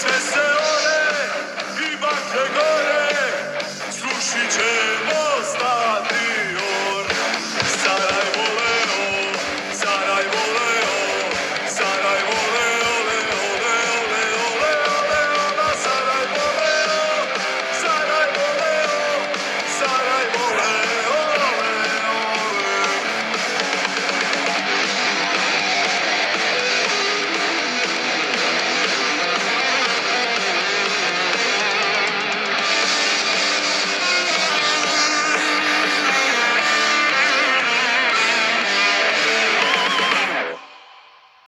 Christmas.